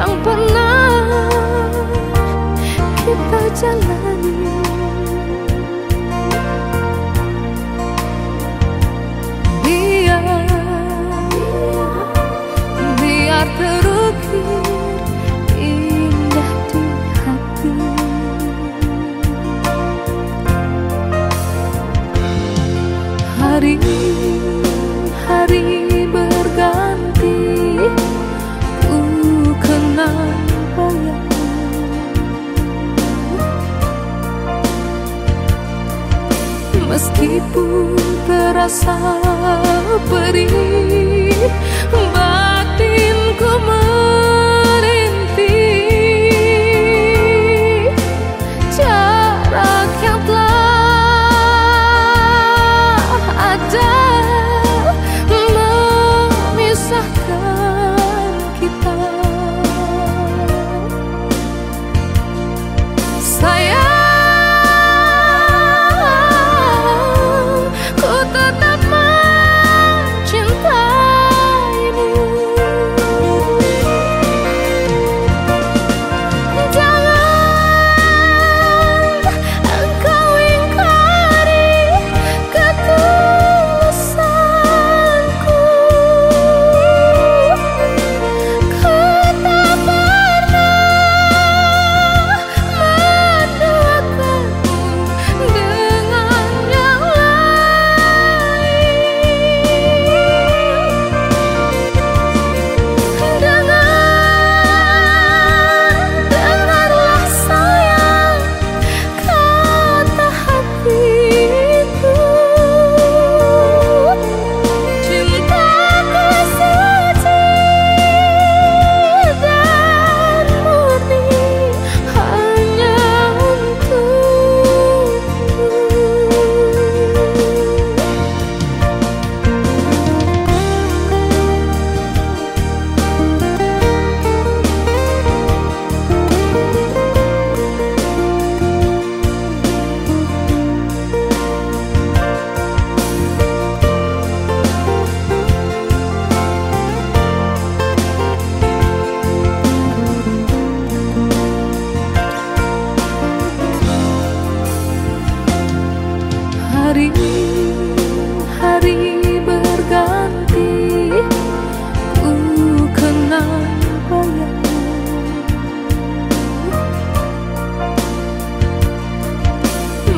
yang pernah kita jalani. Meskipun terasa perih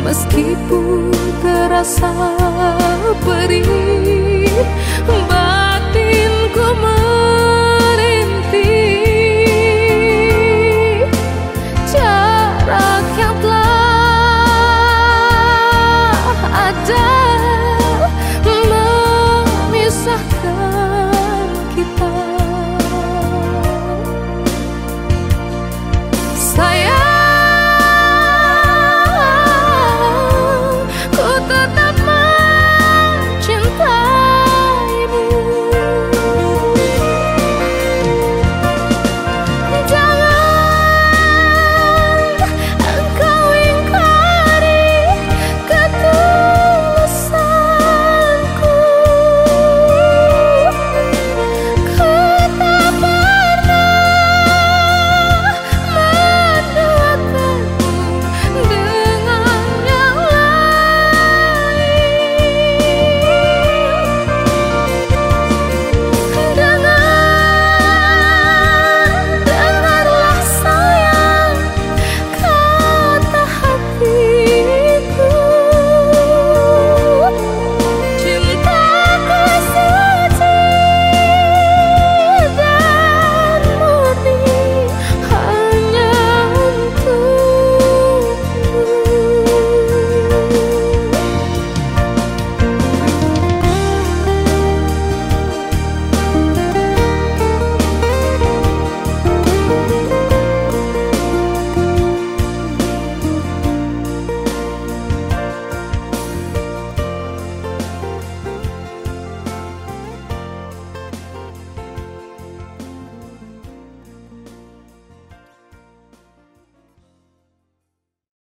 Meskipun terasa perih Batinku